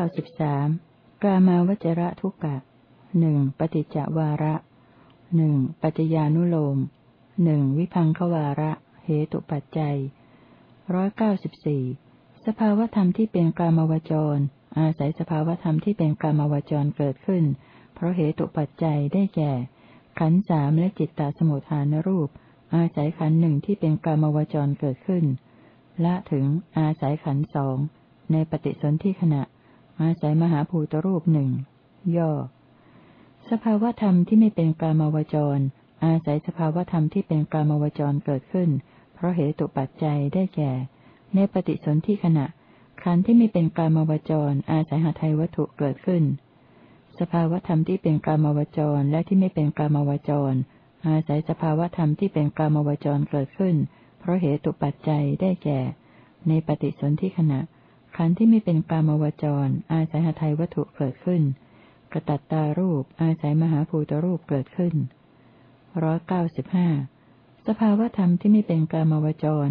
าสิบสามกามาวจระทุกะหนึ่งปฏิจจวาระหนึ่งปัจญานุโลมหนึ่งวิพังควาระ เหตุปัจจัยร้อยเก้าสิบสี่สภาวธรรมที่เป็นกามวจร อาศัยสภาวธรรมที่เป็นกามวจรเกิดขึ้น เพราะเหตุปัจจัยได้แก่ ขันสามและจิตตสมุทฐานรูป อาศัยขันหนึ่งที่เป็นกามวจรเกิดขึ้น ละถึงอาศัยขันสองในปฏิสนธิขณะ อาศัยมหาภูตรูปหนึ่ง ย่อ สภาวธรรมที่ไม่เป็นกามวจร อาศัยสภาวธรรมที่เป็นกามวจรเกิดขึ้น เพราะเหตุปัจจัยได้แก่ ในปฏิสนธิขณะขันธ์ที่ไม่เป็นกามวจร อาศัยหาไทยวัตถุเกิดขึ้น สภาวธรรมที่เป็นกามวจรและที่ไม่เป็นกามวจร อาศัยสภาวธรรมที่เป็นกามวจรเกิดขึ้น เพราะเหตุปัจจัยได้แก่ ในปฏิสนธิขณะ ขันธ์ที่ไม่เป็นกามวจร อาศัยหาไทยวัตถุเกิดขึ้น กระตัตตารูป อาศัยมหาภูตรูปเกิดขึ้นร้อยเก้าสิบห้าสภาวธรรมที่ไม่เป็นกามวจร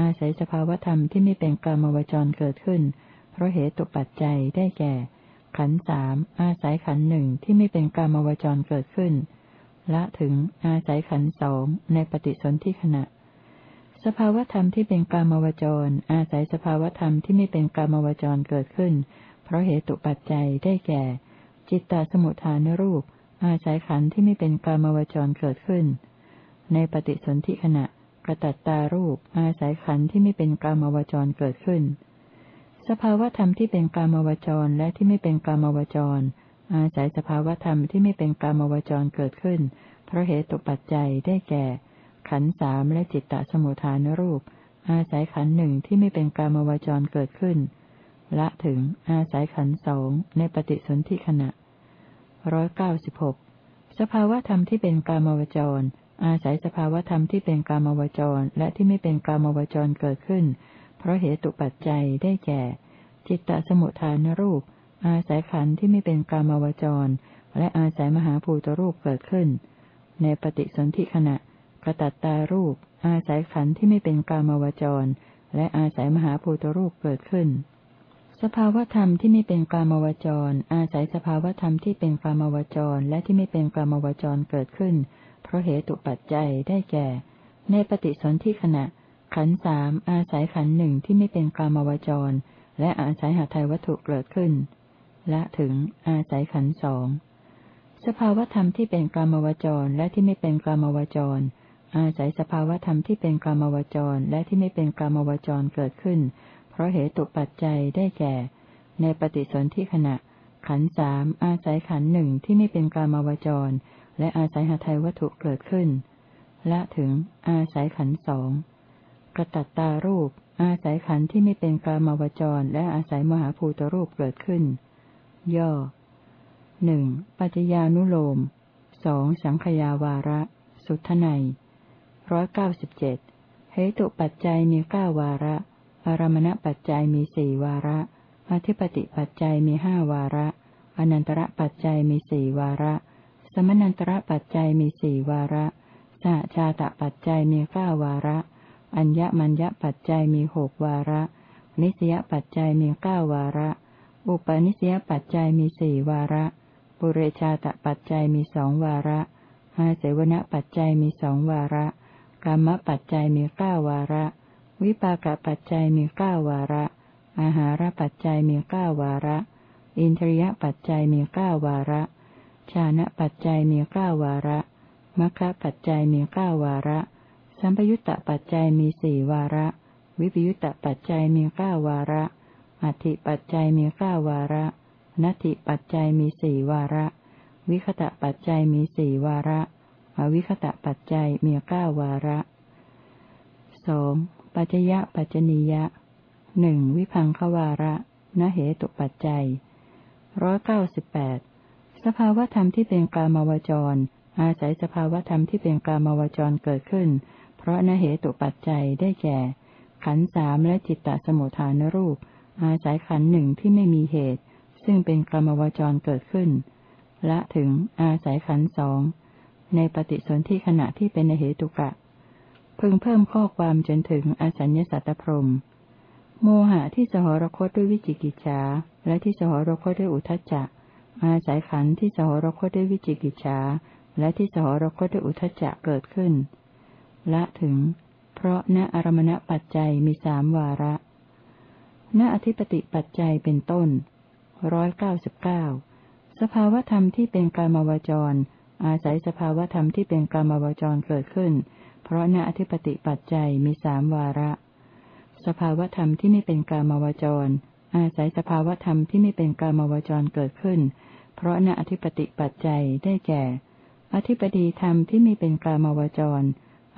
อาศัยสภาวธรรมที่ไม่เป็นกามวจรเกิดขึ้น เพราะเหตุปัจจัยได้แก่ ขันสามอาศัยขันหนึ่งที่ไม่เป็นกามวจรเกิดขึ้น ละถึงอาศัยขันสองในปฏิสนธิขณะ สภาวธรรมที่เป็นกามวจร อาศัยสภาวธรรมที่ไม่เป็นกามวจรเกิดขึ้น เพราะเหตุปัจจัยได้แก่ จิตตสมุทฐานรูป อาศัยขันธ์ที่ไม่เป็นกามวจรเกิดขึ้น ในปฏิสนธิขณะกระตัตตารูป อาศัยขันธ์ที่ไม่เป็นกามวจรเกิดขึ้น สภาวธรรมที่เป็นกามวจรและที่ไม่เป็นกามวจร อาศัยสภาวธรรมที่ไม่เป็นกามวจรเกิดขึ้น เพราะเหตุปัจจัยได้แก่ ขันสามและจิตตสมุทฐานรูป อาศัยขันหนึ่งที่ไม่เป็นกามวจรเกิดขึ้น ละถึงอาศัยขันสองในปฏิสนธิขณะร้อยเก้าสิบหกสภาวธรรมที่เป็นกามวจร อาศัยสภาวธรรมที่เป็นกามวจร และที่ไม่เป็นกามวจรเกิดขึ้น เพราะเหตุปัจจัยได้แก่ จิตตสมุทฐานรูป อาศัยขันธ์ที่ไม่เป็นกามวจร และอาศัยมหาภูตรูปเกิดขึ้น ในปฏิสนธิขณะ กระตัตตารูป อาศัยขันธ์ที่ไม่เป็นกามวจร และอาศัยมหาภูตรูปเกิดขึ้น สภาวธรรมที่ไม่เป็นกามวจร อาศัยสภาวธรรมที่เป็นกามวจร และที่ไม่เป็นกามวจรเกิดขึ้น เพราะเหตุปัจจัยได้แก่ ในปฏิสนธิขณะ ขันสามอาศัยขันหนึ่งที่ไม่เป็นกามวจร และอาศัยหาไทยวัตถุเกิดขึ้น และถึงอาศัยขันสองสภาวธรรมที่เป็นกามวจรและที่ไม่เป็นกามวจร อาศัยสภาวธรรมที่เป็นกามวจรและที่ไม่เป็นกามวจรเกิดขึ้น เพราะเหตุปัจจัยได้แก่ ในปฏิสนธิขณะ ขันสามอาศัยขันหนึ่งที่ไม่เป็นกามวจร และอาศัยหาไทยวัตถุเกิดขึ้นและถึง อาศัยขันสองกระตัตตารูป อาศัยขันที่ไม่เป็นกามวจร และอาศัยมหาภูตรูปเกิดขึ้น ย่อหนึ่งปัจจญานุโลมสองสังขยาวาระ สุทไน ร้อยเก้าสิบเจ็ดเหตุปัจจัยมีเก้าวาระ อารมณปัจจัยมีสี่วาระ อธิปติปัจจัยมีห้าวาระ อนันตระปัจจัยมีสี่วาระ สมนันตระปัจจัยมีสี่วาระสหชาตะปัจจัยมีเก้าวาระ อัญญมัญญปัจจัยมีหกวาระ นิสยปัจจัยมีเก้าวาระ อุปนิสยปัจจัยมีสี่วาระ ปุเรชาตปัจจัยมีสองวาระอาเสวนปัจจัยมีสองวาระ กรรมปัจจัยมีเก้าวาระ วิปากปัจจัยมีเก้าวาระ อาหารปัจจัยมีเก้าวาระ อินทรียปัจจัยมีเก้าวาระ ชานะปัจจัยมีเก้าวาระมัคคะปัจจัยมีเก้าวาระ สัมปยุตตปัจจัยมีสี่วาระ วิปยุตตปัจจัยมีเก้าวาระอธิปัจจัยมีเก้าวาระนัตถิปัจจัยมีสี่วาระ วิคตะปัจจัยมีสี่วาระ อวิคตะปัจจัยมีเก้าวาระสองปัจยะปัจจนียะหนึ่งวิพังควาระนเหตุปัจจัยร้อยเก้าสิบแปดสภาวธรรมที่เป็นกามวจร อาศัยสภาวธรรมที่เป็นกามวจรเกิดขึ้น เพราะนเหตุปัจจัยได้แก่ ขันสามและจิตตสมุทฐานรูป อาศัยขันหนึ่งที่ไม่มีเหตุ ซึ่งเป็นกามวจรเกิดขึ้น ละถึงอาศัยขันสอง ในปฏิสนธิขณะที่เป็นเหตุกะ พึงเพิ่มข้อความจนถึงอสัญญสัตตพรมโมหะที่สหรคตด้วยวิจิกิจฉาและที่สหรคตด้วยอุทจจะ อาศัยขันธ์ที่สหรคตด้วยวิจิกิจฉาและที่สหรคตด้วยอุทจจะเกิดขึ้น ละถึง เพราะณอารมณปัจจัยมีสามวาระณอธิปติปัจจัยเป็นต้นร้อยเก้าสิบเก้าสภาวธรรมที่เป็นกามวจร อาศัยสภาวธรรมที่เป็นกามวจรเกิดขึ้น เพราะณอธิปติปัจจัยมีสามวาระ สภาวธรรมที่ไม่เป็นกามวจร อาศัยสภาวธรรมที่ไม่เป็นกามวจรเกิดขึ้น เพราะณอธิปติปัจจัยได้แก่ อธิปดีธรรมที่ไม่เป็นกามวจร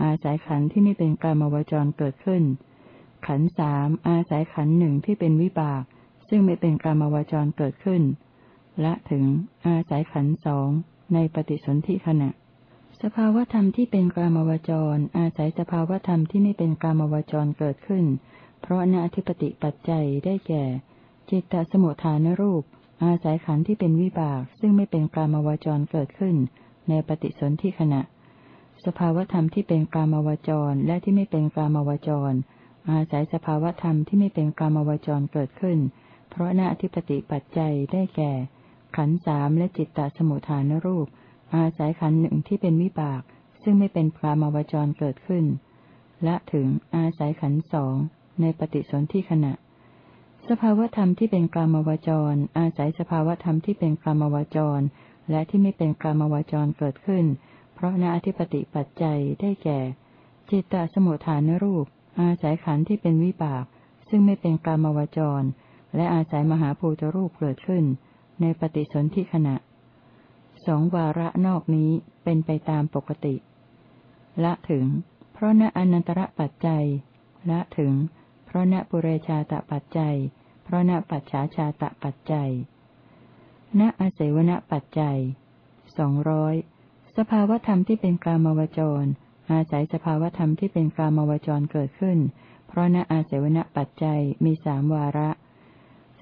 อาศัยขันธ์ที่ไม่เป็นกามวจรเกิดขึ้น ขันธ์สามอาศัยขันธ์หนึ่งที่เป็นวิบาก ซึ่งไม่เป็นกามวจรเกิดขึ้นและถึงอาศัยขันสอง ในปฏิสนธิขณะ สภาวธรรมที่เป็นกามวจร อาศัยสภาวธรรมที่ไม่เป็นกามวจรเกิดขึ้น เพราะณอธิปติปัจจัยได้แก่ จิตตสมุทฐานรูป อาศัยขันธ์ที่เป็นวิบาก ซึ่งไม่เป็นกามวจรเกิดขึ้น ในปฏิสนธิขณะ สภาวธรรมที่เป็นกามวจรและที่ไม่เป็นกามวจร อาศัยสภาวธรรมที่ไม่เป็นกามวจรเกิดขึ้น เพราะณอธิปติปัจจัยได้แก่ ขันสามและจิตตสมุทฐานรูป อาศัยขันหนึ่งที่เป็นวิบาก ซึ่งไม่เป็นพรามวจรเกิดขึ้น และถึงอาศัยขันสองในปฏิสนธิขณะ สภาวธรรมที่เป็นกลามวจร อาศัยสภาวธรรมที่เป็นกลามวจร และที่ไม่เป็นกลามวจรเกิดขึ้น เพราะณอธิปติปัจจัยได้แก่ จิตตสมุทฐานรูป อาศัยขันที่เป็นวิบาก ซึ่งไม่เป็นกลามวจร และอาศัยมหาภูตรูปเกิดขึ้น ในปฏิสนธิขณะ สองวาระนอกนี้เป็นไปตามปกติ ละถึง เพราะณอนันตระปัจจัย ละถึง เพราะณปุเรชาตปัจจัย เพราะณปัจฉาชาตปัจจัย ณอาเสวนปัจจัยสองร้อยสภาวธรรมที่เป็นกลามวจร อาศัยสภาวธรรมที่เป็นกลามวจรเกิดขึ้น เพราะณอาเสวนปัจจัยมีสามวาระ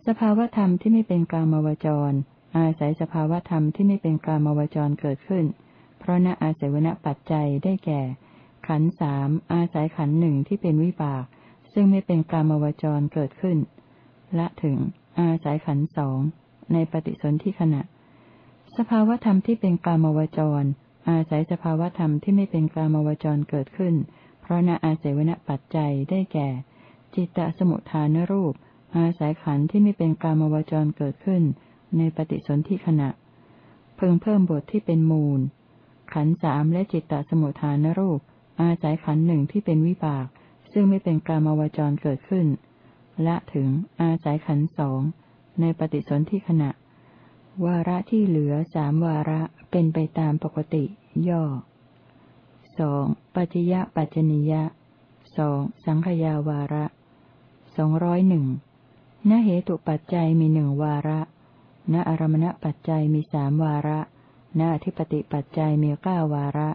สภาวธรรมที่ไม่เป็นกลามวจร อาศัยสภาวธรรมที่ไม่เป็นกลามวจรเกิดขึ้น เพราะณอาศัยวณปัจจัยได้แก่ ขันสามอาศัยขันหนึ่งที่เป็นวิบาก ซึ่งไม่เป็นกลามวจรเกิดขึ้น ละถึง อาศัยขันสองในปฏิสนธิขณะ สภาวธรรมที่เป็นกลามวจร อาศัยสภาวธรรมที่ไม่เป็นกลามวจรเกิดขึ้น เพราะณอาศัยวณปัจจัยได้แก่ จิตตสมุทฐานรูป อาศัยขันธ์ที่ไม่เป็นกามวจรเกิดขึ้น ในปฏิสนธิขณะ เพิ่งเพิ่มบทที่เป็นมูล ขันธ์สามและจิตตสมุทฐานรูป อาศัยขันธ์หนึ่งที่เป็นวิบาก ซึ่งไม่เป็นกามวจรเกิดขึ้น และถึงอาศัยขันธ์สองในปฏิสนธิขณะ วาระที่เหลือสามวาระเป็นไปตามปกติ ย่อสองปัจจยปัจจนิยะสองสังขยาวาระสองร้อยหนึ่ง ณเหตุปัจจัยมีหนึ่งวาระ ณอารมณปัจจัยมีสามวาระ ณอธิปติปัจจัยมีเก้าวาระ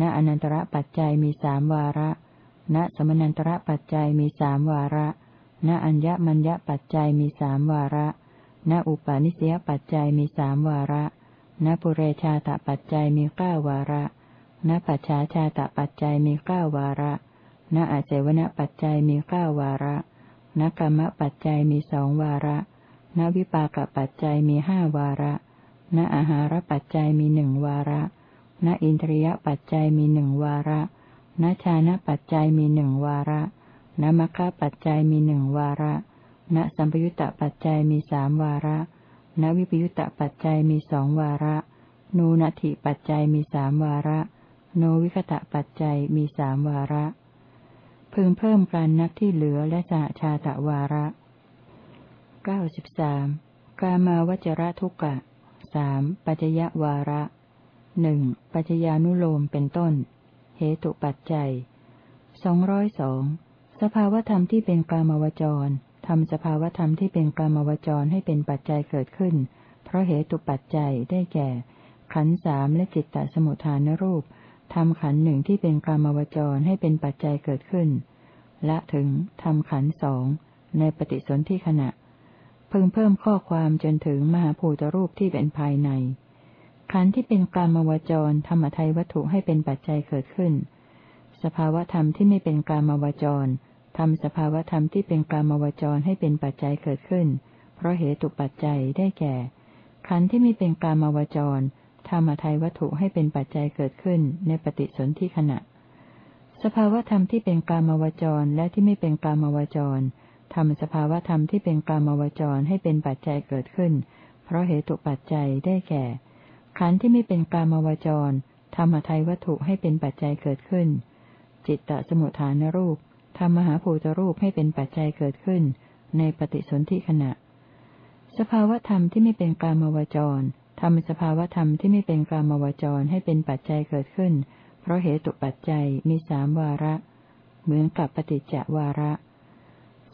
ณอนันตระปัจจัยมีสามวาระ ณสมนันตระปัจจัยมีสามวาระ ณอัญญมัญญปัจจัยมีสามวาระ ณอุปาณิสยปัจจัยมีสามวาระ ณปุเรชาตปัจจัยมีเก้าวาระ ณปัจฉาชาตปัจจัยมีเก้าวาระ ณอาเจวนปัจจัยมีเก้าวาระ นกรรมปัจจัยมีสองวาระ นวิปากปัจจัยมีห้าวาระณอาหารปัจจัยมีหนึ่งวาระณอินทรียปัจจัยมีหนึ่งวาระณชานะปัจจัยมีหนึ่งวาระณมัคคะปัจจัยมีหนึ่งวาระณสัมปยุตตปัจจัยมีสามวาระณวิปยุตตปัจจัยมีสองวาระ นูนัติปัจจัยมีสามวาระ โนวิคตะปัจจัยมีสามวาระ พึงเพิ่มการนับที่เหลือและสหชาตะวาระเก้าสิบสามกามาวจระทุกกะสามปัจจยวาระหนึ่งปัจจญานุโลมเป็นต้น เหตุปัจจัยสองร้อยสองสภาวธรรมที่เป็นกามวจรทำสภาวธรรมที่เป็นกามวจรให้เป็นปัจจัยเกิดขึ้น เพราะเหตุปัจจัยได้แก่ ขันสามและจิตตสมุทฐานรูป ทำขันหนึ่งที่เป็นกามวจรให้เป็นปัจจัยเกิดขึ้น และถึงทำขันสองในปฏิสนธิขณะเพิ่งเพิ่มข้อความจนถึงมหาภูตรูปที่เป็นภายใน ขันที่เป็นกามวจรธรรมทัยวัตถุให้เป็นปัจจัยเกิดขึ้น สภาวธรรมที่ไม่เป็นกามวจรทำสภาวธรรมที่เป็นกามวจรให้เป็นปัจจัยเกิดขึ้น เพราะเหตุปัจจัยได้แก่ ขันธ์ที่ไม่เป็นกามวจร ทำอทัยวัตถุให้เป็นปัจจัยเกิดขึ้นในปฏิสนธิขณะ สภาวธรรมที่เป็นกลามวจรและที่ไม่เป็นกลามวจรทำสภาวธรรมที่เป็นกลามวจรให้เป็นปัจจัยเกิดขึ้น เพราะเหตุปัจจัยได้แก่ ขันธ์ที่ไม่เป็นกลามวจรทำอทัยวัตถุให้เป็นปัจจัยเกิดขึ้น จิตตสมุทฐานรูปทำมหาภูตรูปให้เป็นปัจจัยเกิดขึ้น ในปฏิสนธิขณะ สภาวธรรมที่ไม่เป็นกลามวจร ทำสภาวธรรมที่ไม่เป็นกามวจรให้เป็นปัจจัยเกิดขึ้น เพราะเหตุปัจจัยมีสามวาระ เหมือนกับปฏิจจวาระ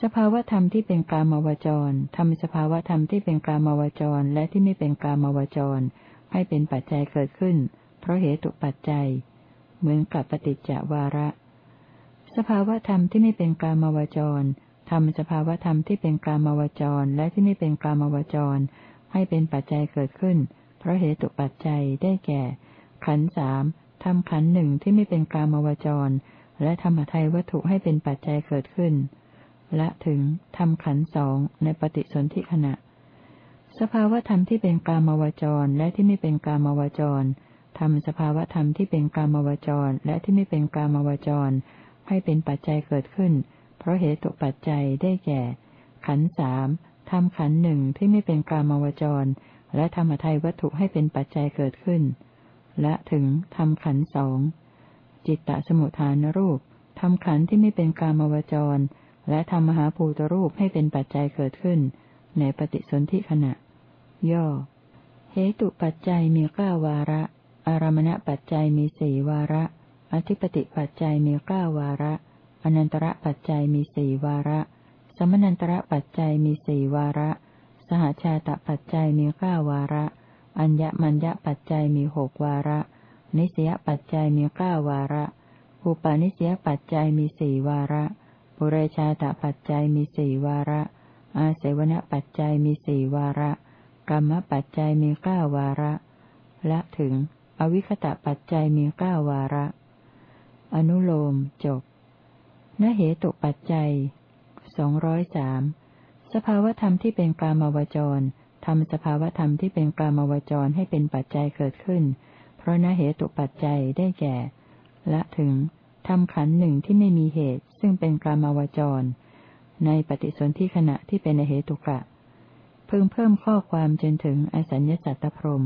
สภาวธรรมที่เป็นกามวจรทำสภาวธรรมที่เป็นกามวจรและที่ไม่เป็นกามวจร ให้เป็นปัจจัยเกิดขึ้น เพราะเหตุปัจจัย เหมือนกับปฏิจจวาระ สภาวธรรมที่ไม่เป็นกามวจรทำสภาวธรรมที่เป็นกามวจรและที่ไม่เป็นกามวจร ให้เป็นปัจจัยเกิดขึ้น เพราะเหตุปัจจัยได้แก่ ขันสามทำขันหนึ่งที่ไม่เป็นกามวจร และธรรมทัยวัตถุให้เป็นปัจจัยเกิดขึ้น และถึงทำขันสองในปฏิสนธิขณะ สภาวธรรมที่เป็นกามวจรและที่ไม่เป็นกามวจรทำสภาวธรรมที่เป็นกามวจรและที่ไม่เป็นกามวจร ให้เป็นปัจจัยเกิดขึ้น เพราะเหตุปัจจัยได้แก่ ขันสาม ทำขันหนึ่งที่ไม่เป็นกามวจร และธรรมทัยวัตถุให้เป็นปัจจัยเกิดขึ้น และถึงทำขันสองจิตตสมุทฐานรูปทำขันที่ไม่เป็นกามวจร และทำมหาภูตรูปให้เป็นปัจจัยเกิดขึ้น ในปฏิสนธิขณะ ย่อ เหตุปัจจัยมีเก้าวาระ อารมณปัจจัยมีสี่วาระ อธิปติปัจจัยมีเก้าวาระ อนันตระปัจจัยมีสี่วาระ สมนันตระปัจจัยมีสี่วาระ สหชาตปัจจัยมีเก้าวาระ อัญญมัญญปัจจัยมีหกวาระ นิสยปัจจัยมีเก้าวาระ อุปาณิสยปัจจัยมีสี่วาระปุเรชาตปัจจัยมีสี่วาระ อาเสวนปัจจัยมีสี่วาระ กรรมปัจจัยมีเก้าวาระ และถึง อวิคตะปัจจัยมีเก้าวาระ อนุโลมจบนเหตุปัจจัย สองร้อยสามสภาวธรรมที่เป็นกามวจรทำสภาวธรรมที่เป็นกามวจรให้เป็นปัจจัยเกิดขึ้น เพราะนเหตุปัจจัยได้แก่ ละถึงทำขันหนึ่งที่ไม่มีเหตุ ซึ่งเป็นกามวจร ในปฏิสนธิขณะที่เป็นเหตุกะเพิ่งเพิ่มข้อความจนถึงอสัญญสัตตพรม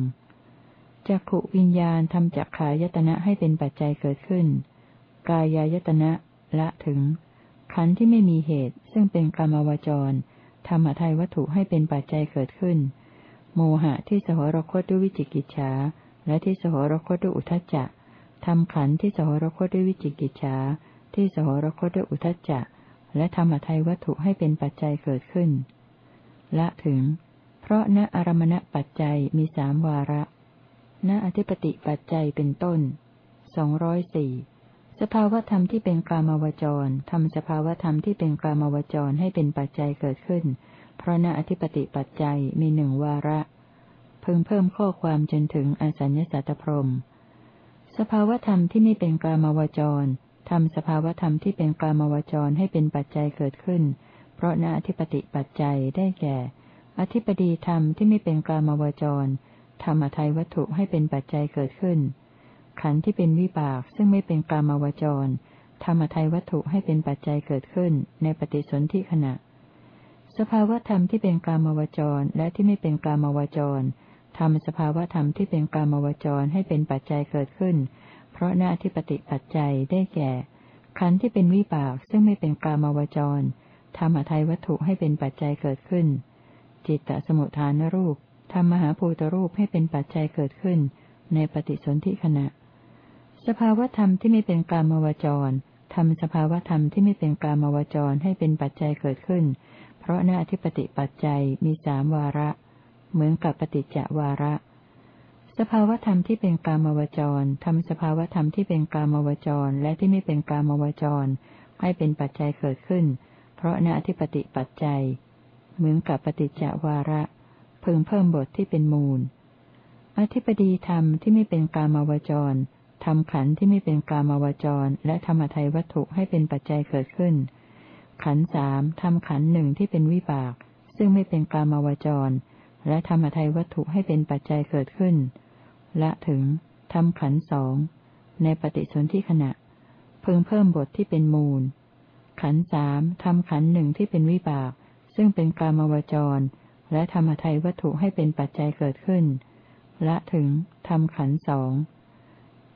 จักขุวิญญาณทำจักขายตนะให้เป็นปัจจัยเกิดขึ้น กายายตนะละถึง ขันธ์ที่ไม่มีเหตุ ซึ่งเป็นกรรมวจรธรรมทัยวัตถุให้เป็นปัจจัยเกิดขึ้น โมหะที่สหรคตด้วยวิจิกิจฉาและที่สหรคตด้วยอุทจจะทำขันธ์ที่สหรคตด้วยวิจิกิจฉาที่สหรคตด้วยอุทจจะและธรรมทัยวัตถุให้เป็นปัจจัยเกิดขึ้น ละถึง เพราะณอารมณปัจจัยมีสามวาระณอธิปติปัจจัยเป็นต้นสองร้อยสี่ สภาวธรรมที่เป็นกลามวจรทำสภาวธรรมที่เป็นกลามวจรให้เป็นปัจจัยเกิดขึ้น เพราะณอธิปติปัจจัยมีหนึ่งวาระเพิ่งเพิ่มข้อความจนถึงอสัญญสัตพรมสภาวธรรมที่ไม่เป็นกลามวจรทำสภาวธรรมที่เป็นกลามวจรให้เป็นปัจจัยเกิดขึ้น เพราะณอธิปติปัจจัยได้แก่ อธิปดีธรรมที่ไม่เป็นกลามวจรธรรมทัยวัตถุให้เป็นปัจจัยเกิดขึ้น ขันธ์ที่เป็นวิบากซึ่งไม่เป็นกามาวจรธรรมทัยวัตถุให้เป็นปัจจัยเกิดขึ้นในปฏิสนธิขณะ สภาวธรรมที่เป็นกามาวจรและที่ไม่เป็นกามาวจรทำสภาวธรรมที่เป็นกามาวจรให้เป็นปัจจัยเกิดขึ้น เพราะหน้าที่ปฏิปัจจัยได้แก่ ขันธ์ที่เป็นวิบากซึ่งไม่เป็นกามาวจรธรรมทัยวัตถุให้เป็นปัจจัยเกิดขึ้น จิตตสมุทฐานรูปทำมหาภูตรูปให้เป็นปัจจัยเกิดขึ้น ในปฏิสนธิขณะ สภาวธรรมที่ไม่เป็นกามวจรทำสภาวธรรมที่ไม่เป็นกามวจรให้เป็นปัจจัยเกิดขึ้น เพราะหน้าธิปติปัจจัยมีสามวาระ เหมือนกับปฏิจจวาระ สภาวธรรมที่เป็นกามวจรทำสภาวธรรมที่เป็นกามวจรและที่ไม่เป็นกามวจร ให้เป็นปัจจัยเกิดขึ้น เพราะหน้าธิปติปัจจัย เหมือนกับปฏิจจวาระเพิ่งเพิ่มบทที่เป็นมูล อธิปดีธรรมที่ไม่เป็นกามวจร ทำขันที่ไม่เป็นกามาวจร และธรรมทัยวัตถุให้เป็นปัจจัยเกิดขึ้น ขันสามทำขันหนึ่งที่เป็นวิบาก ซึ่งไม่เป็นกามาวจร และทำอทัยวัตถุให้เป็นปัจจัยเกิดขึ้น และถึงทำขันสองในปฏิสนธิขณะ เพิ่งเพิ่มบทที่เป็นมูล ขันสามทำขันหนึ่งที่เป็นวิบาก ซึ่งเป็นกามาวจร และทำอทัยวัตถุให้เป็นปัจจัยเกิดขึ้น และถึงทำขันสอง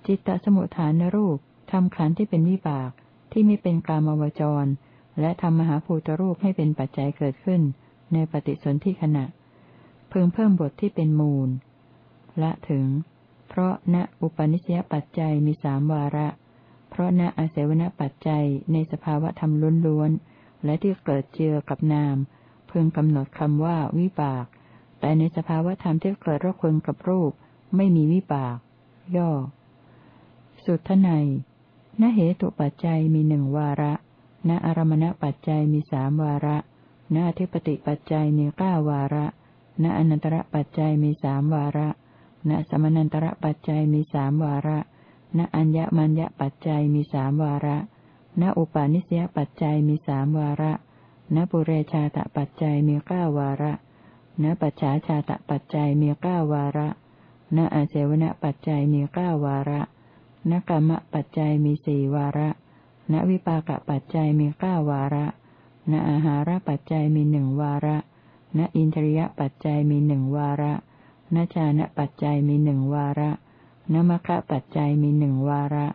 จิตตสมุทฐานรูปทำขันที่เป็นวิบากที่ไม่เป็นกามวจร และทำมหาภูตรูปให้เป็นปัจจัยเกิดขึ้น ในปฏิสนธิขณะ เพิ่มเพิ่มบทที่เป็นมูลและถึง เพราะณอุปนิสยปัจจัยมีสามวาระ เพราะณอาศัยวณปัจจัยในสภาวะธรรมล้วนๆและที่เกิดเจือกับนาม เพิ่งกำหนดคำว่าวิบาก แต่ในสภาวะธรรมที่เกิดระคนกับรูป ไม่มีวิบาก ย่อ สุทไนณเหตุปัจจัยมีหนึ่งวาระ ณอารมณปัจจัยมีสามวาระ ณอธิปติปัจจัยมีเก้าวาระ ณอนันตระปัจจัยมีสามวาระ ณสมนันตระปัจจัยมีสามวาระ ณอัญญมัญญปัจจัยมีสามวาระ ณอุปาณิสยปัจจัยมีสามวาระ ณปุเรชาตปัจจัยมีเก้าวาระ ณปัจฉาชาตปัจจัยมีเก้าวาระ ณอาเสวนปัจจัยมีเก้าวาระ นกรรมปัจจัยมีสี่วาระ ณวิปากปัจจัยมีเก้าวาระ ณอาหารปัจจัยมีหนึ่งวาระ ณอินทรียปัจจัยมีหนึ่งวาระ ณชานะปัจจัยมีหนึ่งวาระ ณมคะปัจจัยมีหนึ่งวาระ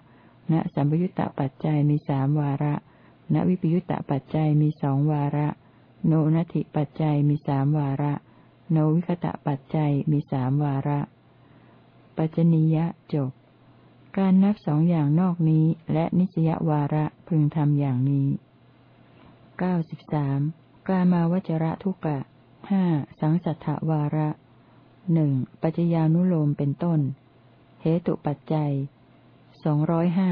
ณสัมปยุตตปัจจัยมีสามวาระ ณวิปยุตตปัจจัยมีสองวาระ โนนัตถิปัจจัยมีสามวาระ โนวิคตะปัจจัยมีสามวาระ ปัจจนิยะจบ การนับสองอย่างนอกนี้และนิสยวาระพึงทำอย่างนี้เก้าสิบสามกามาวจระทุกะห้าสังสัทธวาระหนึ่งปัจจญานุโลมเป็นต้น เหตุปัจจัยสองร้อยห้า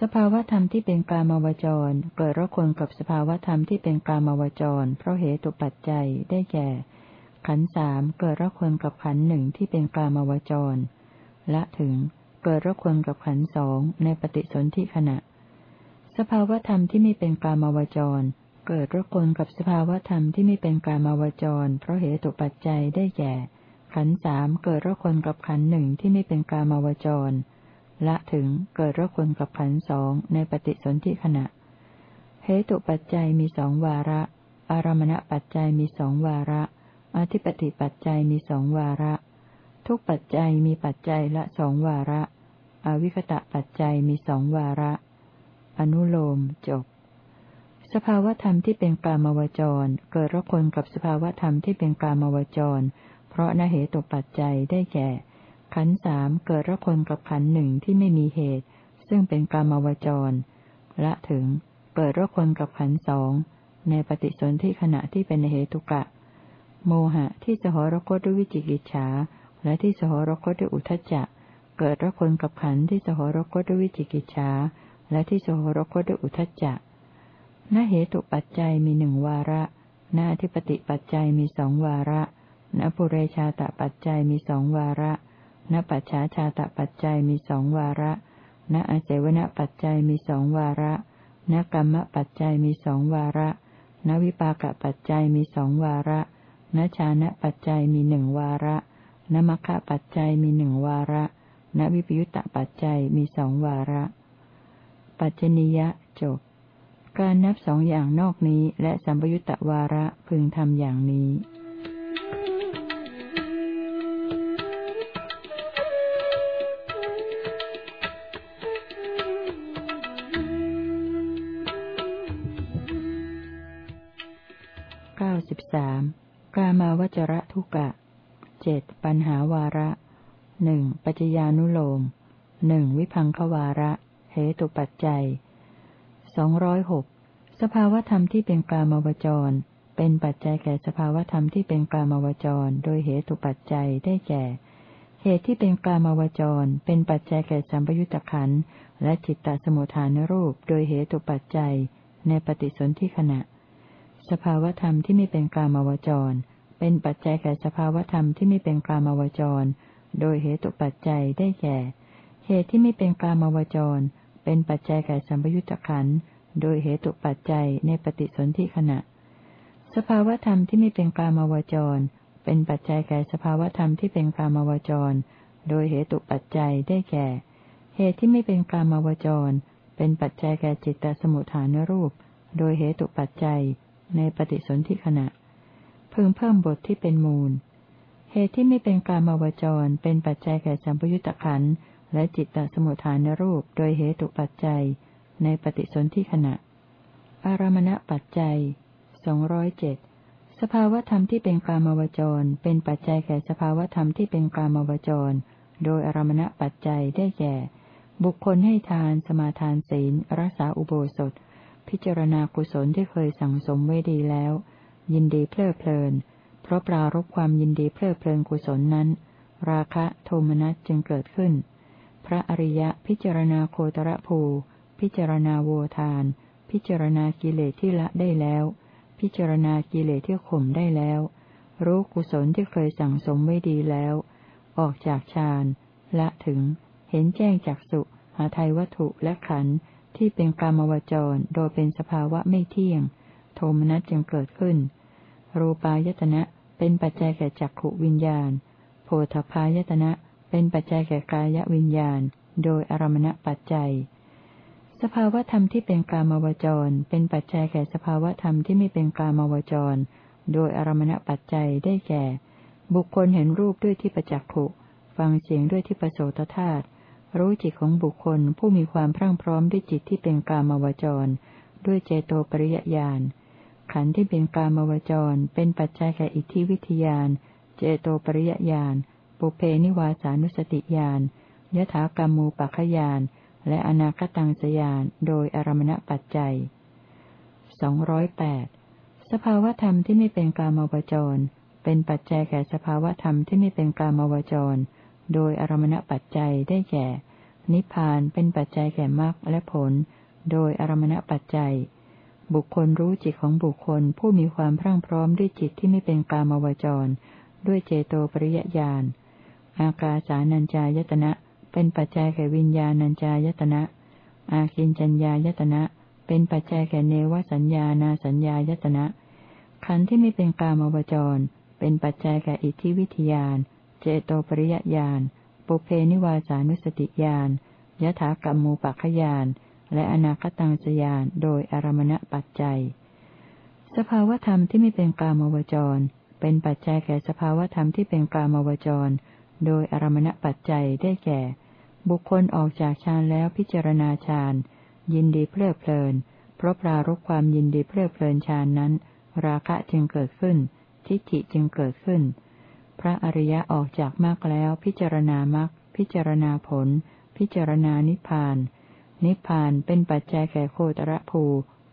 สภาวธรรมที่เป็นกามาวจร เกิดระคนกับสภาวธรรมที่เป็นกามาวจร เพราะเหตุปัจจัยได้แก่ ขันสามเกิดระคนกับขันหนึ่งที่เป็นกามาวจรและถึง เกิดระคนกับขันสองในปฏิสนธิขณะ สภาวธรรมที่ไม่เป็นกามาวจร เกิดระคนกับสภาวธรรมที่ไม่เป็นกามาวจร เพราะเหตุปัจจัยได้แก่ ขันสามเกิดระคนกับขันหนึ่งที่ไม่เป็นกามาวจร ละถึงเกิดระคนกับขันสองในปฏิสนธิขณะเหตุปัจจัยมีสองวาระ อารมณปัจจัยมีสองวาระ อธิปติปัจจัยมีสองวาระ ทุกปัจจัยมีปัจจัยละสองวาระ อวิคตะปัจจัยมีสองวาระ อนุโลมจบ สภาวธรรมที่เป็นกามวจร เกิดรคนกับสภาวธรรมที่เป็นกามวจร เพราะนเหตุปัจจัยได้แก่ ขันสามเกิดรคนกับขันหนึ่งที่ไม่มีเหตุ ซึ่งเป็นกามวจร ละถึง เกิดรคนกับขันสองในปฏิสนธิขณะที่เป็นเหตุกะ โมหะที่สหรคตด้วยวิจิกิจฉา และที่สหรคตด้วยอุทจจะ เกิดรักคนกับขันที่สหรคตด้วยวิจิกิจฉาและที่สหรคตด้วยอุทจจะณเหตุปัจจัยมีหนึ่งวาระณอธิปติปัจจัยมีสองวาระณปุเรชาตปัจจัยมีสองวาระณปัจฉาชาตปัจจัยมีสองวาระณอาเจวณปัจจัยมีสองวาระณกรรมปัจจัยมีสองวาระณวิปากปัจจัยมีสองวาระณชานะปัจจัยมีหนึ่งวาระ ณมัคคะปัจจัยมีหนึ่งวาระณวิปยุตตปัจจัยมีสองวาระ ปัจจนิยะจบ การนับสองอย่างนอกนี้และสัมปยุตตวาระพึงทำอย่างนี้เก้าสิบสามกามาวจระทุกะ เจ็ดปัญหาวาระหนึ่งปัจจญานุโลมหนึ่งวิพังควาระ เหตุปัจจัยสองร้อยหกสภาวธรรมที่เป็นกลามวจร เป็นปัจจัยแก่สภาวธรรมที่เป็นกลามวจร โดยเหตุปัจจัยได้แก่ เหตุที่เป็นกลามวจร เป็นปัจจัยแก่สัมปยุตตะขันและจิตตสมุทฐานรูป โดยเหตุปัจจัย ในปฏิสนธิขณะ สภาวธรรมที่ไม่เป็นกลามวจร เป็นปัจจัยแก่สภาวธรรมที่ไม่เป็นกลามวจร โดยเหตุปัจจัยได้แก่ เหตุที่ไม่เป็นกลามวจร เป็นปัจจัยแก่สัมปยุตตะขันโดยเหตุปัจจัยในปฏิสนธิขณะ สภาวธรรมที่ไม่เป็นกลามวจร เป็นปัจจัยแก่สภาวธรรมที่เป็นกลามวจร โดยเหตุปัจจัยได้แก่ เหตุที่ไม่เป็นกลามวจร เป็นปัจจัยแก่จิตตสมุทฐานรูป โดยเหตุปัจจัยในปฏิสนธิขณะ พึงเพิ่มบทที่เป็นมูล เหตุที่ไม่เป็นกามาวจร เป็นปัจจัยแก่สัมปยุตตะขันและจิตตสมุทฐานรูปโดยเหตุปัจจัย ในปฏิสนธิขณะ อารมณปัจจัยสองร้อยเจ็ดสภาวธรรมที่เป็นกามวจร เป็นปัจจัยแก่สภาวธรรมที่เป็นกามวจร โดยอารมณปัจจัยได้แก่ บุคคลให้ทาน สมาทานศีล รักษาอุโบสถ พิจารณากุศลที่เคยสั่งสมไว้ดีแล้ว ยินดีเพลิดเพลิน เพราะปรารบความยินดีเพลิดเพลินกุศลนั้น ราคะโทมนัสจึงเกิดขึ้น พระอริยะพิจารณาโคตรภู พิจารณาโวทาน พิจารณากิเลสที่ละได้แล้ว พิจารณากิเลสที่ข่มได้แล้ว รู้กุศลที่เคยสั่งสมไว้ดีแล้ว ออกจากฌานละถึง เห็นแจ้งจากสุหาไทยวัตถุและขันธ์ที่เป็นกรรมวจรโดยเป็นสภาวะไม่เที่ยง โทมนัสจึงเกิดขึ้น รูปายตนะเป็นปัจจัยแก่จักขวิญญาณ โพธพายตนะเป็นปัจจัยแก่กายวิญญาณ โดยอารมณปัจจัย สภาวธรรมที่เป็นกามวจร เป็นปัจจัยแก่สภาวธรรมที่ไม่เป็นกามวจร โดยอารมณปัจจัยได้แก่ บุคคลเห็นรูปด้วยที่ประจักขุฟังเสียงด้วยที่ประโสตธาตุรู้จิตของบุคคลผู้มีความพรั่งพร้อมด้วยจิตที่เป็นกามวจร ด้วยเจโตปริยญาณ ขันธ์ที่เป็นกามวจร เป็นปัจจัยแก่อิทธิวิทยาน เจโตปริยญาณ ปุเพนิวาสานุสติญาณยถากรรมูปัคขยาน และอนาคตังสยาน โดยอารมณปัจจัยสองร้อยแปดสภาวธรรมที่ไม่เป็นกามวจร เป็นปัจจัยแก่สภาวธรรมที่ไม่เป็นกามวจร โดยอารมณปัจจัยได้แก่ นิพพานเป็นปัจจัยแก่มรรคและผล โดยอารมณปัจจัย บุคคลรู้จิตของบุคคลผู้มีความพรั่งพร้อมด้วยจิตที่ไม่เป็นกามวจร ด้วยเจโตปริยญาณ อากาสานัญจายตนะ เป็นปัจจัยแก่วิญญาณัญจายตนะ อาคินจัญญายตนะ เป็นปัจจัยแก่เนวสัญญานาสัญญายตนะ ขันธ์ที่ไม่เป็นกามวจร เป็นปัจจัยแก่อิทธิวิทยานเจโตปริยญาณ ปุเพนิวาสานุสติญาณยถากรรมูปัคขยาน และอนาคตังสยานโดยอารมณปัจจัย สภาวธรรมที่ไม่เป็นกามวจร เป็นปัจจัยแก่สภาวธรรมที่เป็นกามวจร โดยอารมณปัจจัยได้แก่ บุคคลออกจากฌานแล้วพิจารณาฌานยินดีเพลิดเพลิน เพราะปรารบความยินดีเพลิดเพลินฌานนั้น ราคะจึงเกิดขึ้น ทิฏฐิจึงเกิดขึ้น พระอริยะออกจากมรรคแล้วพิจารณามรรคพิจารณาผล พิจารณานิพพาน นิพพานเป็นปัจจัยแก่โคตรภู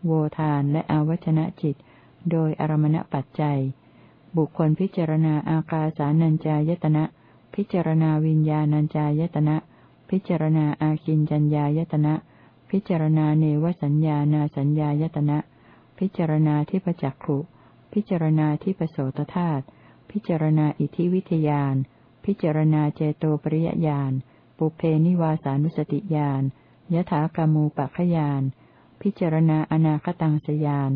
โวทานและอวัชนะจิต โดยอารมณปัจจัย บุคคลพิจารณาอากาสานัญจายตนะ พิจารณาวิญญาณัญจายตนะ พิจารณาอากินจัญญายตนะ พิจารณาเนวสัญญานาสัญญายตนะ พิจารณาที่ประจักขุพิจารณาที่ประโสตธาตุพิจารณาอิทธิวิทยาน พิจารณาเจโตปริยญาณ ปุเพนิวาสานุสติญาณ ยถากามูปัขยาน พิจารณาอนาคตังสยาน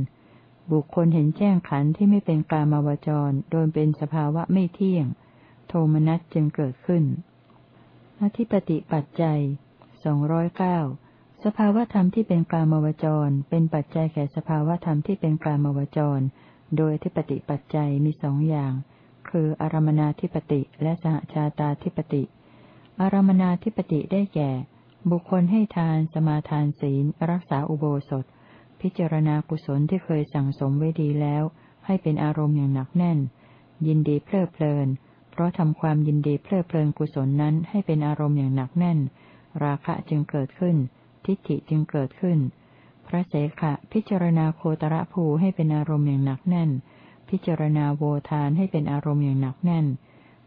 บุคคลเห็นแจ้งขันธ์ที่ไม่เป็นกามาวจร โดยเป็นสภาวะไม่เที่ยง โทมนัสจึงเกิดขึ้น อธิปติปัจจัยสองร้อยเก้าสภาวธรรมที่เป็นกลามวจร เป็นปัจจัยแก่สภาวธรรมที่เป็นกลามวจร โดยอธิปติปัจจัยมีสองอย่าง คืออารมนาธิปติและสหชาตาธิปติ อารมนาธิปติได้แก่ บุคคลให้ทานสมาทานศีล รักษาอุโบสถ พิจารณากุศลที่เคยสั่งสมไว้ดีแล้ว ให้เป็นอารมณ์อย่างหนักแน่น ยินดีเพลิดเพลิน เพราะทำความยินดีเพลิดเพลินกุศลนั้นให้เป็นอารมณ์อย่างหนักแน่น ราคะจึงเกิดขึ้น ทิฏฐิจึงเกิดขึ้น พระเสขะพิจารณาโคตรภูให้เป็นอารมณ์อย่างหนักแน่น พิจารณาโวทานให้เป็นอารมณ์อย่างหนักแน่น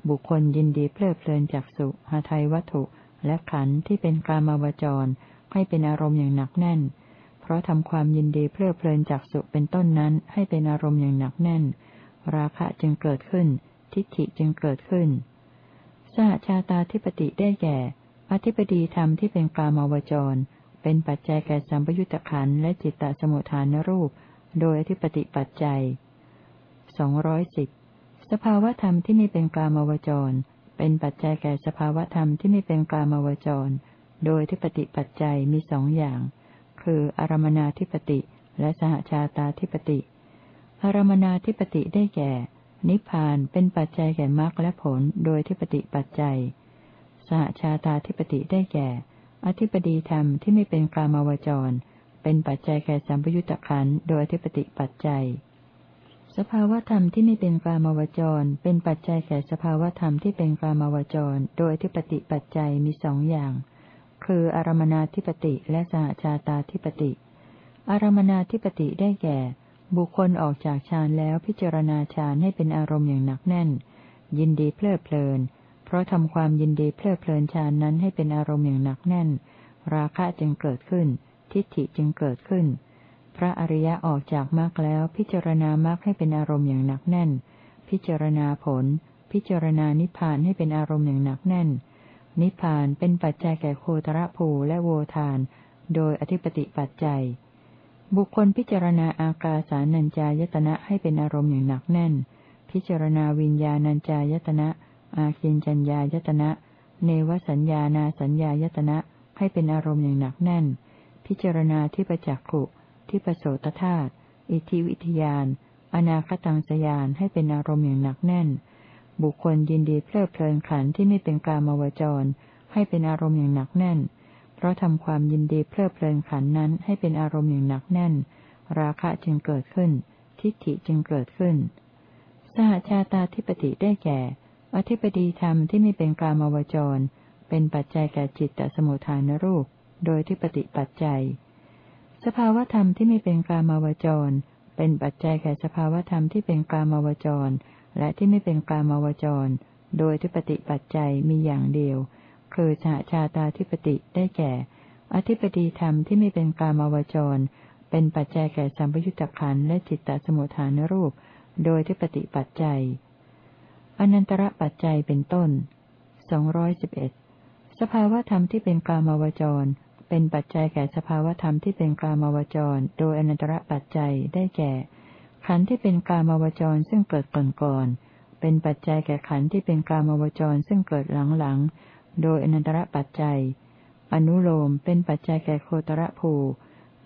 บุคคลยินดีเพลิดเพลินจากสุหาไทยวัตถุ และขันธ์ที่เป็นกามาวจร ให้เป็นอารมณ์อย่างหนักแน่น เพราะทำความยินดีเพลิดเพลินจากสุเป็นต้นนั้นให้เป็นอารมณ์อย่างหนักแน่น ราคะจึงเกิดขึ้น ทิฏฐิจึงเกิดขึ้น สหชาตาธิปติได้แก่ อธิปดีธรรมที่เป็นกามาวจร เป็นปัจจัยแก่สัมปยุตตะขันและจิตตสมุทฐานรูป โดยอธิปติปัจจัยสองร้อยสิบสภาวธรรมที่ไม่เป็นกลามวจร เป็นปัจจัยแก่สภาวธรรมที่ไม่เป็นกลามวจร โดยทิปติปัจจัยมีสองอย่าง คืออารมนาธิปติและสหชาตาธิปติ อารมนาธิปติได้แก่ นิพพานเป็นปัจจัยแก่มรรคและผลโดยทิปติปัจจัย สหชาตาธิปติได้แก่ อธิปดีธรรมที่ไม่เป็นกลามวจร เป็นปัจจัยแก่สัมปยุตตะขันโดยอธิปติปัจจัย สภาวธรรมที่ไม่เป็นกามวจร เป็นปัจจัยแก่สภาวธรรมที่เป็นกามวจร โดยที่ปฏิปัจจัยมีสองอย่าง คืออารมนาธิปติและสหชาตาธิปติ อารมนาธิปติได้แก่ บุคคลออกจากฌานแล้วพิจารณาฌานให้เป็นอารมณ์อย่างหนักแน่น ยินดีเพลิดเพลิน เพราะทำความยินดีเพลิดเพลินฌานนั้นให้เป็นอารมณ์อย่างหนักแน่น ราคะจึงเกิดขึ้น ทิฏฐิจึงเกิดขึ้นพ ระอริยะออกจากมรรคแล้วพิจารณามรรคให้เป็นอารมณ์อย่างหนักแน่น พิจารณาผล พิจารณานิพพานให้เป็นอารมณ์อย่างหนักแน่น นิพพานเป็นปัจจัยแก่โคตรภูและโวทาน โดยอธิปติปัจจัย บุคคลพิจารณาอากาสานัญจายตนะให้เป็นอารมณ์อย่างหนักแน่น พิจารณาวิญญาณัญจายตนะ อาคินจัญญายตนะ เนวสัญญานาสัญญายตนะให้เป็นอารมณ์อย่างหนักแน่น พิจารณาที่ประจักขุ ทิปโสตธาตุอิทธิวิทยาน อนาคตังสยานให้เป็นอารมณ์อย่างหนักแน่น บุคคลยินดีเพลิดเพลินขันที่ไม่เป็นกามวจร ให้เป็นอารมณ์อย่างหนักแน่น เพราะทำความยินดีเพลิดเพลินขันนั้นให้เป็นอารมณ์อย่างหนักแน่น ราคะจึงเกิดขึ้น ทิฏฐิจึงเกิดขึ้น สหชาตาธิปติได้แก่ อธิปดีธรรมที่ไม่เป็นกามวจร เป็นปัจจัยแก่จิตตสมุทฐานรูป โดยที่ปฏิปัจจัย สภาวธรรมที่ไม่เป็นกามาวจร เป็นปัจจัยแก่สภาวธรรมที่เป็นกามาวจร และที่ไม่เป็นกามาวจร โดยที่ปฏิปัจจัยมีอย่างเดียว คือชาชาตาธิปติได้แก่ อธิปดีธรรมที่ไม่เป็นกามาวจร เป็นปัจจัยแก่สัมปยุตตะขันและจิตตสมุทฐานรูป โดยที่ปฏิปัจจัย อนันตระปัจจัยเป็นต้นสองร้อยสิบเอ็ดสภาวธรรมที่เป็นกามาวจร เป็นปัจจัยแก่สภาวธรรมที่เป็นกามาวจร โดยอนันตระปัจจัยได้แก่ ขันธ์ที่เป็นกามาวจรซึ่งเกิดก่อนก่อนเป็นปัจจัยแก่ขันธ์ที่เป็นกามาวจรซึ่งเกิดหลังหลังโดยอนันตระปัจจัย อนุโลมเป็นปัจจัยแก่โคตรภู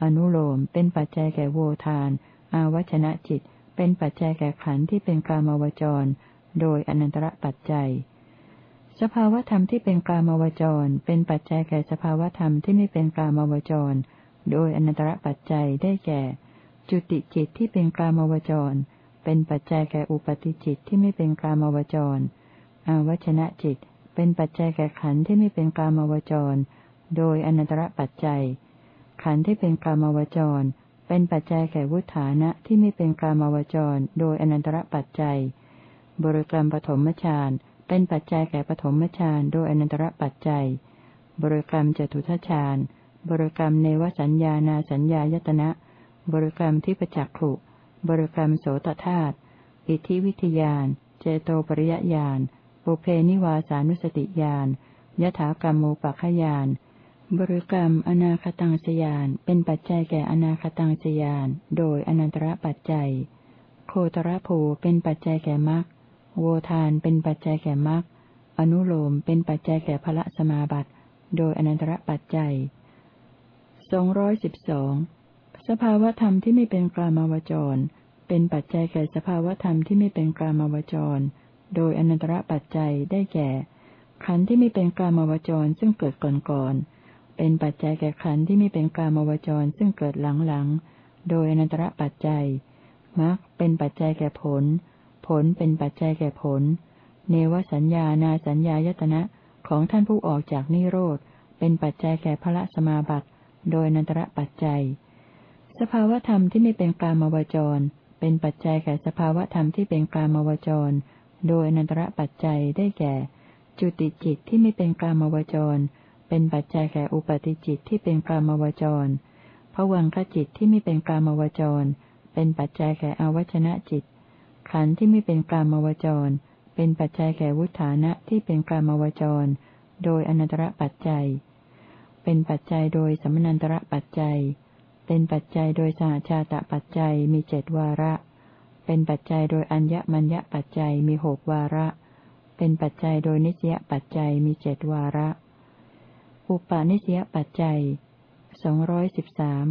อนุโลมเป็นปัจจัยแก่โวทาน อาวัชนะจิต เป็นปัจจัยแก่ขันธ์ที่เป็นกามาวจร โดยอนันตระปัจจัย สภาวธรรมที่เป็นกลามวจร เป็นปัจจัยแก่สภาวธรรมที่ไม่เป็นกลามวจร โดยอนันตระปัจจัยได้แก่ จุติจิตที่เป็นกลามวจร เป็นปัจจัยแก่อุปติจิตที่ไม่เป็นกลามวจร อาวัชนะจิต เป็นปัจจัยแก่ขันธ์ที่ไม่เป็นกลามวจร โดยอนันตระปัจจัย ขันธ์ที่เป็นกลามวจร เป็นปัจจัยแก่วุฒานะที่ไม่เป็นกลามวจร โดยอนันตระปัจจัย บริกรรมปฐมฌาน เป็นปัจจัยแก่ปฐมฌานโดยอนันตระปัจจัย บริกรรมจตุทชาญ บริกรรมเนวสัญญานาสัญญายตนะ บริกรรมที่ประจักขุ บริกรรมโสตธาตุอิทธิวิทยาน เจโตปริยญาณปุเพนิวาสานุสติญาณยถากรรมโมปัคขยานบริกรรมอนาคตังสยานเป็นปัจจัยแก่อนาคตังสยาน โดยอนันตระปัจจัย โคตรภูเป็นปัจจัยแก่มรรค โวทานเป็นปัจจัยแก่มรรคอนุโลมเป็นปัจจัยแก่พระสมาบัติ โดยอนันตระปัจจัยสองร้อยสิบสองสภาวธรรมที่ไม่เป็นกลามาวจร เป็นปัจจัยแก่สภาวธรรมที่ไม่เป็นกลามาวจร โดยอนันตระปัจจัยได้แก่ ขันธ์ที่ไม่เป็นกลามาวจรซึ่งเกิดก่อนก่อนเป็นปัจจัยแก่ขันธ์ที่ไม่เป็นกลามาวจรซึ่งเกิดหลังหลังโดยอนันตระปัจจัยมรรคเป็นปัจจัยแก่ผล ผลเป็นปัจจัยแก่ผล เนวสัญญานาสัญญายตนะของท่านผู้ออกจากนิโรธ เป็นปัจจัยแก่พระสมาบัติ โดยนันตระปัจจัย สภาวธรรมที่ไม่เป็นกลามวจร เป็นปัจจัยแก่สภาวธรรมที่เป็นกลามวจร โดยนันตระปัจจัยได้แก่ จุติจิตที่ไม่เป็นกลามวจร เป็นปัจจัยแก่อุปติจิตที่เป็นกลามวจรพวังคจิตที่ไม่เป็นกลามวจร เป็นปัจจัยแก่อวัชนะจิต ขันธ์ที่ไม่เป็นกลามวจร เป็นปัจจัยแก่วุฒานะที่เป็นกลามวจร โดยอนันตระปัจจัย เป็นปัจจัยโดยสมนันตระปัจจัย เป็นปัจจัยโดยสหชาตปัจจัยมีเจ็ดวาระ เป็นปัจจัยโดยอัญญมัญญปัจจัยมีหกวาระ เป็นปัจจัยโดยนิสยปัจจัยมีเจ็ดวาระ อุปาณิสยปัจจัยสองร้อยสิบสาม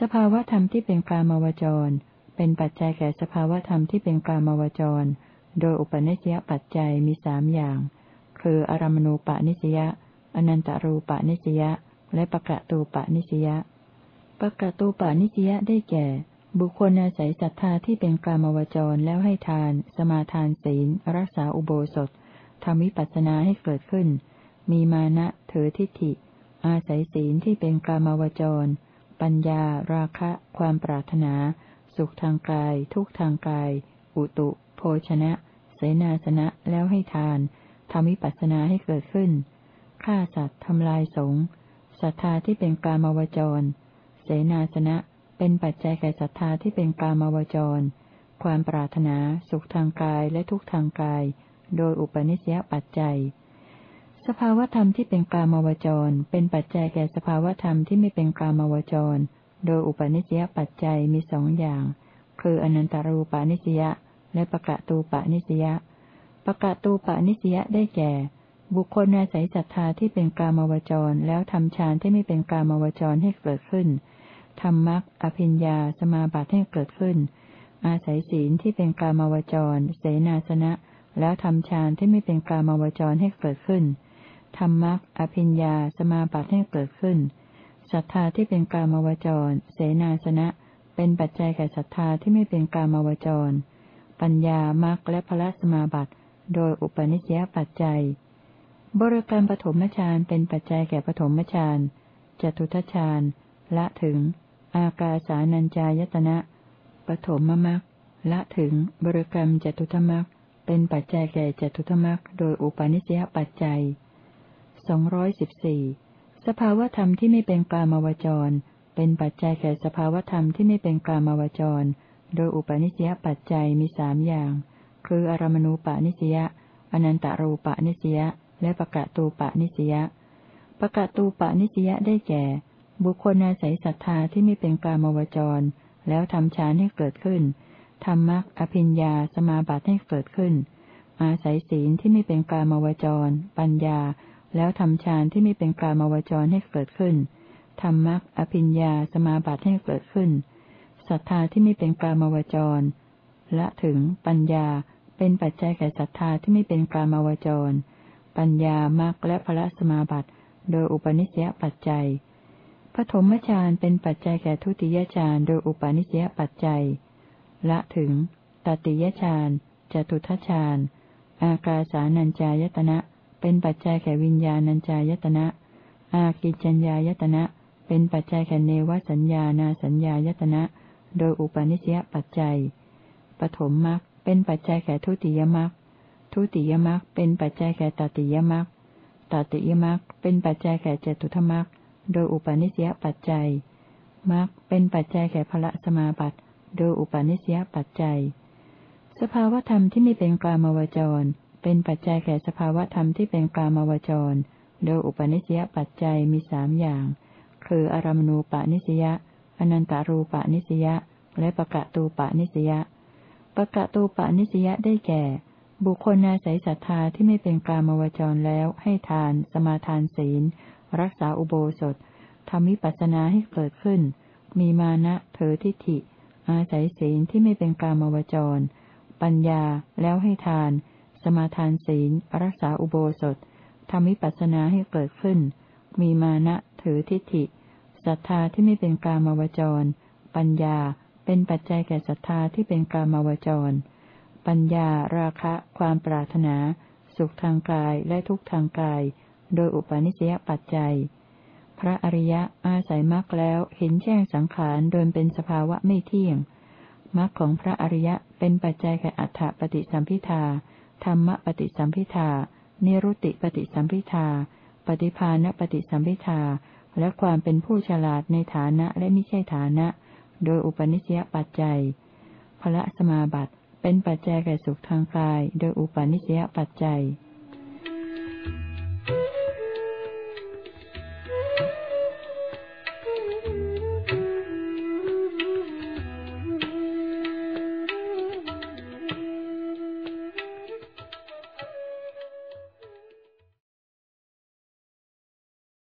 สภาวธรรมที่เป็นกลามวจร เป็นปัจจัยแก่สภาวธรรมที่เป็นกลามวจร โดยอุปนิสยปัจจัยมีสามอย่าง คืออารมณูปนิสยาอนันตรูปนิสยาและปะกะตูปนิสยาปะกะตูปนิสยาได้แก่ บุคคลอาศัยศรัทธาที่เป็นกลามวจรแล้วให้ทาน สมาทานศีล รักษาอุโบสถทำวิปัสสนาให้เกิดขึ้น มีมานะเถอทิฏฐิ อาศัยศีลที่เป็นกลามวจร ปัญญา ราคะ ความปรารถนา สุขทางกาย ทุกทางกาย อุตุ โภชนะ เสนาสนะแล้วให้ทานทำวิปัสสนาให้เกิดขึ้นฆ่าสัตว์ทำลายสงฆ์ศรัทธาที่เป็นกามาวจร เสนาสนะ เป็นปัจจัยแก่ศรัทธาที่เป็นกามาวจร ความปรารถนาสุขทางกายและทุกทางกาย โดยอุปนิสยปัจจัย สภาวธรรมที่เป็นกามาวจร เป็นปัจจัยแก่สภาวธรรมที่ไม่เป็นกามาวจร โดยอุปนิสยปัจจัยมีสองอย่าง คืออนันตารูปานิสยาและปะกะตูปานิสยาปะกะตูปานิสยาได้แก่ บุคคลอาศัยศรัทธาที่เป็นกามวจร แล้วทำฌานที่ไม่เป็นกามวจรให้เกิดขึ้นทำมรรคอภิญญาสมาบัติให้เกิดขึ้น อาศัยศีลที่เป็นกามวจร เสนาสนะ แล้วทำฌานที่ไม่เป็นกามวจรให้เกิดขึ้นทำมรรคอภิญญาสมาบัติให้เกิดขึ้น ศรัทธาที่เป็นกามวจร เสนาสนะ เป็นปัจจัยแก่ศรัทธาที่ไม่เป็นกามวจร ปัญญามรรคและพระสมาบัติ โดยอุปนิสยปัจจัย บริกรรมปฐมฌานเป็นปัจจัยแก่ปฐมฌานจตุทฌานละถึง อากาสานัญจายตนะ ปฐมมรรคละถึงบริกรรมจตุทมรรคเป็นปัจจัยแก่จตุทมรรคโดยอุปาณิสยปัจจัยสองร้อยสิบสี่ สภาวธรรมที่ไม่เป็นกลามวจร เป็นปัจจัยแก่สภาวธรรมที่ไม่เป็นกลามวจร โดยอุปาณิสยปัจจัยมีสามอย่าง คืออารมณูปาณิสยาอนันตารูปาณิสยาและปะกะตูปนิสยาปะกะตูปนิสยาได้แก่ บุคคลอาศัยศรัทธาที่ไม่เป็นกลามวจร แล้วทำฌานให้เกิดขึ้นทำมรรคอภิญญา สมาบัติให้เกิดขึ้น อาศัยศีลที่ไม่เป็นกลามวจร ปัญญา แล้วทำฌานที่ไม่เป็นกามวจรให้เกิดขึ้นทำมรรคอภิญญาสมาบัติให้เกิดขึ้นศรัทธาที่ไม่เป็นกามวจร และถึงปัญญาเป็นปัจจัยแก่ศรัทธาที่ไม่เป็นกามวจร ปัญญามรรคและพระสมาบัติ โดยอุปนิสยปัจจัยปฐมฌานเป็นปัจจัยแก่ทุติยฌานโดยอุปนิสยปัจจัย ละถึงตติยฌานจตุทัชฌาน อากาสานัญจายตนะ เป็นปัจจัยแก่วิญญาณัญจายตนะ อากิจัญญายตนะ เป็นปัจจัยแก่เนวสัญญานาสัญญายตนะ โดยอุปนิสยปัจจัย ปฐมมรรคเป็นปัจจัยแก่ทุติยมรรค ทุติยมรรคเป็นปัจจัยแก่ตติยมรรค ตติยมรรคเป็นปัจจัยแก่เจตุธมรรค โดยอุปาณิสยปัจจัยมรรคเป็นปัจจัยแก่พระสมาบัติ โดยอุปาณิสยปัจจัย สภาวธรรมที่ไม่เป็นกลามวจร เป็นปัจจัยแก่สภาวธรรมที่เป็นกลามวจร โดยอุปาณิสยปัจจัยมีสามอย่าง คืออารมณูปนิสยาอนันตารูปนิสยาและปะกะตูปนิสยาปะกะตูปนิสยาได้แก่ บุคคลอาศัยศรัทธาที่ไม่เป็นกลามวจรแล้ว ให้ทาน สมาทานศีล รักษาอุโบสถทำวิปัสสนาให้เกิดขึ้น มีมานะเถอทิฏฐิ อาศัยศีลที่ไม่เป็นกลามวจร ปัญญาแล้วให้ทาน สมาทานศีล รักษาอุโบสถทำวิปัสสนาให้เกิดขึ้น มีมานะถือทิฏฐิศรัทธาที่ไม่เป็นกามวจร ปัญญาเป็นปัจจัยแก่ศรัทธาที่เป็นกามวจร ปัญญาราคะ ความปรารถนา สุขทางกายและทุกทางกาย โดยอุปาณิสยปัจจัย พระอริยะอาศัยมรรคแล้วเห็นแจ้งสังขารโดยเป็นสภาวะไม่เที่ยงมรรคของพระอริยะเป็นปัจจัยแก่อัฏฐปฏิสัมพิทา ธรรมปฏิสัมพิทานิรุติปฏิสัมพิทา ปฏิภาณปฏิสัมพิทา และความเป็นผู้ฉลาดในฐานะและไม่ใช่ฐานะ โดยอุปนิสยปัจจัยพระสมาบัติเป็นปัจจัยแก่สุขทางกาย โดยอุปนิสยปัจจัย Thank you.